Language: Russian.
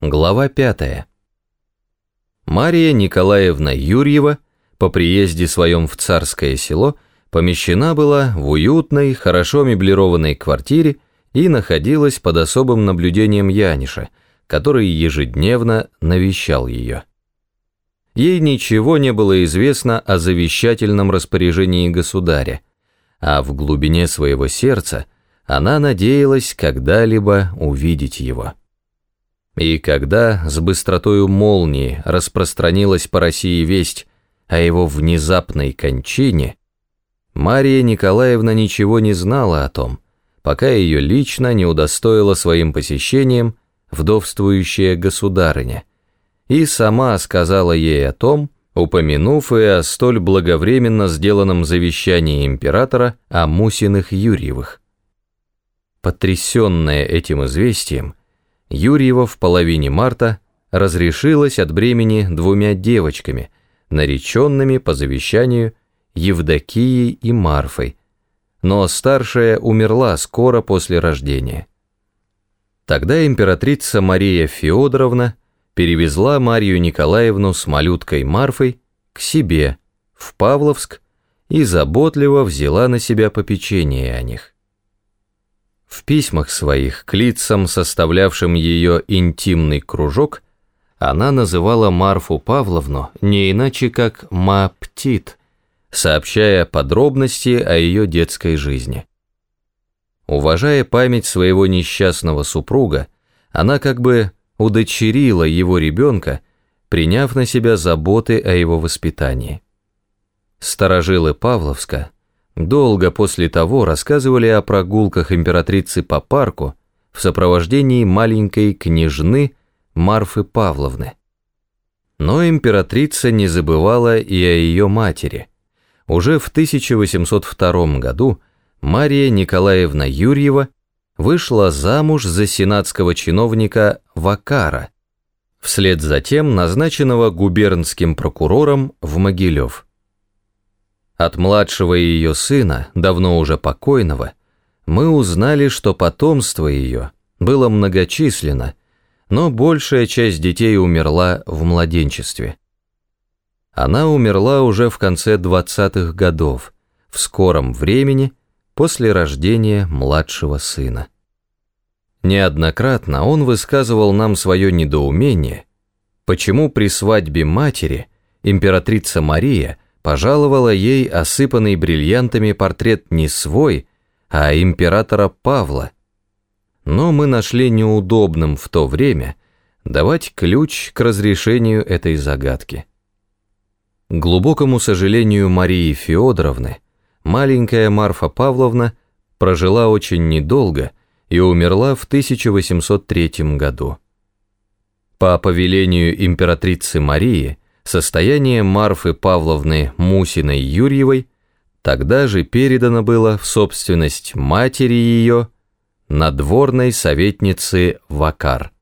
Глава 5. Мария Николаевна Юрьева по приезде своем в царское село помещена была в уютной, хорошо меблированной квартире и находилась под особым наблюдением Яниша, который ежедневно навещал ее. Ей ничего не было известно о завещательном распоряжении государя, а в глубине своего сердца она надеялась когда-либо увидеть его. И когда с быстротою молнии распространилась по России весть о его внезапной кончине, Мария Николаевна ничего не знала о том, пока ее лично не удостоила своим посещением вдовствующая государыня, и сама сказала ей о том, упомянув и о столь благовременно сделанном завещании императора о Мусиных Юрьевых. Потрясенная этим известием, Юрьева в половине марта разрешилась от бремени двумя девочками, нареченными по завещанию Евдокией и Марфой, но старшая умерла скоро после рождения. Тогда императрица Мария Феодоровна перевезла Марию Николаевну с малюткой Марфой к себе, в Павловск, и заботливо взяла на себя попечение о них. Письмах своих к лицам, составлявшим ее интимный кружок, она называла Марфу Павловну не иначе как «ма-птит», сообщая подробности о ее детской жизни. Уважая память своего несчастного супруга, она как бы удочерила его ребенка, приняв на себя заботы о его воспитании. Старожилы Павловска – долго после того рассказывали о прогулках императрицы по парку в сопровождении маленькой княжны Марфы Павловны. Но императрица не забывала и о ее матери. Уже в 1802 году Мария Николаевна Юрьева вышла замуж за сенатского чиновника Вакара, вслед за тем назначенного губернским прокурором в Могилев. От младшего ее сына, давно уже покойного, мы узнали, что потомство ее было многочисленно, но большая часть детей умерла в младенчестве. Она умерла уже в конце 20-х годов, в скором времени, после рождения младшего сына. Неоднократно он высказывал нам свое недоумение, почему при свадьбе матери императрица Мария – пожаловала ей осыпанный бриллиантами портрет не свой, а императора Павла. Но мы нашли неудобным в то время давать ключ к разрешению этой загадки. К глубокому сожалению Марии Феодоровны, маленькая Марфа Павловна прожила очень недолго и умерла в 1803 году. По повелению императрицы Марии, Состояние Марфы Павловны Мусиной Юрьевой тогда же передано было в собственность матери ее, надворной советницы Вакар.